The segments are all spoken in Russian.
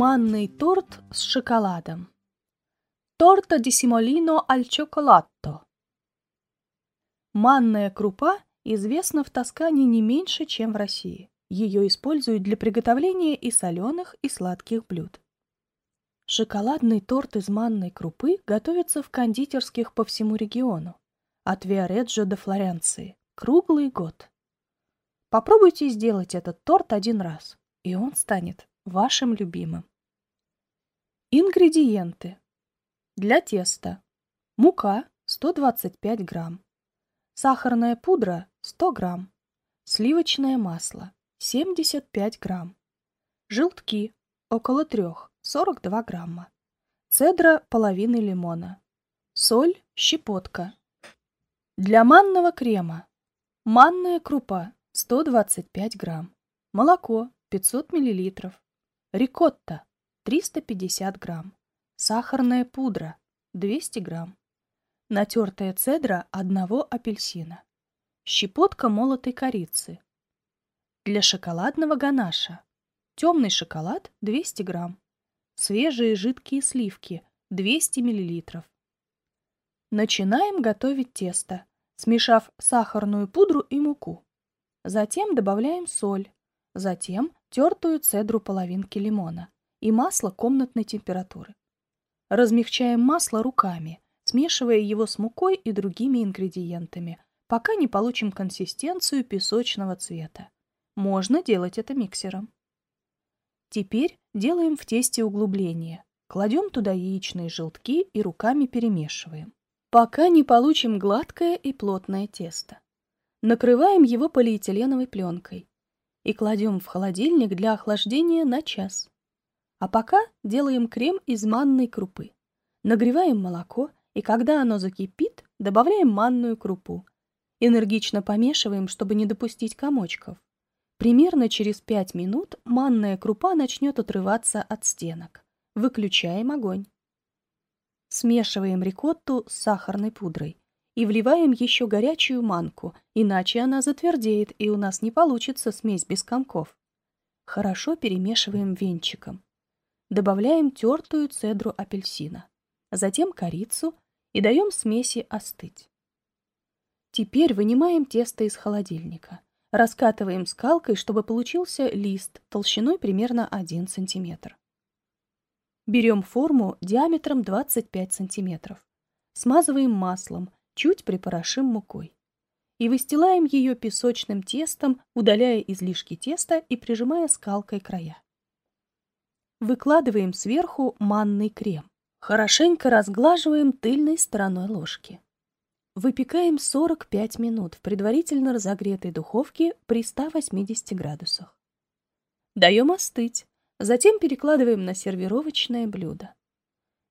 Манный торт с шоколадом. Торта ди симолино аль чоколатто. Манная крупа известна в Тоскане не меньше, чем в России. Ее используют для приготовления и соленых, и сладких блюд. Шоколадный торт из манной крупы готовится в кондитерских по всему региону, от Виареджо до Флоренции, круглый год. Попробуйте сделать этот торт один раз, и он станет вашим любимым. Ингредиенты. Для теста. Мука 125 грамм. Сахарная пудра 100 грамм. Сливочное масло 75 грамм. Желтки около 3, 42 грамма. Цедра половины лимона. Соль, щепотка. Для манного крема. Манная крупа 125 грамм. Молоко 500 миллилитров. Рикотта 350 грамм. Сахарная пудра 200 грамм. Натертая цедра одного апельсина. Щепотка молотой корицы. Для шоколадного ганаша. Темный шоколад 200 грамм. Свежие жидкие сливки 200 миллилитров. Начинаем готовить тесто, смешав сахарную пудру и муку. Затем добавляем соль, затем тертую цедру половинки лимона и масло комнатной температуры. Размягчаем масло руками, смешивая его с мукой и другими ингредиентами, пока не получим консистенцию песочного цвета. Можно делать это миксером. Теперь делаем в тесте углубление. Кладем туда яичные желтки и руками перемешиваем, пока не получим гладкое и плотное тесто. Накрываем его полиэтиленовой пленкой и кладем в холодильник для охлаждения на час. А пока делаем крем из манной крупы. Нагреваем молоко, и когда оно закипит, добавляем манную крупу. Энергично помешиваем, чтобы не допустить комочков. Примерно через 5 минут манная крупа начнет отрываться от стенок. Выключаем огонь. Смешиваем рикотту с сахарной пудрой и вливаем еще горячую манку, иначе она затвердеет, и у нас не получится смесь без комков. Хорошо перемешиваем венчиком. Добавляем тертую цедру апельсина, затем корицу и даем смеси остыть. Теперь вынимаем тесто из холодильника. Раскатываем скалкой, чтобы получился лист толщиной примерно 1 см. Берем форму диаметром 25 см. Смазываем маслом чуть припорошим мукой. И выстилаем ее песочным тестом, удаляя излишки теста и прижимая скалкой края. Выкладываем сверху манный крем. Хорошенько разглаживаем тыльной стороной ложки. Выпекаем 45 минут в предварительно разогретой духовке при 180 градусах. Даем остыть, затем перекладываем на сервировочное блюдо.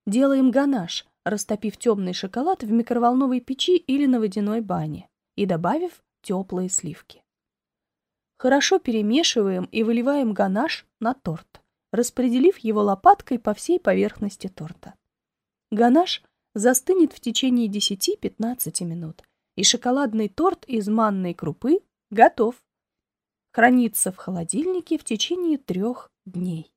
Делаем ганаш, растопив темный шоколад в микроволновой печи или на водяной бане и добавив теплые сливки. Хорошо перемешиваем и выливаем ганаш на торт, распределив его лопаткой по всей поверхности торта. Ганаш застынет в течение 10-15 минут, и шоколадный торт из манной крупы готов. Хранится в холодильнике в течение трех дней.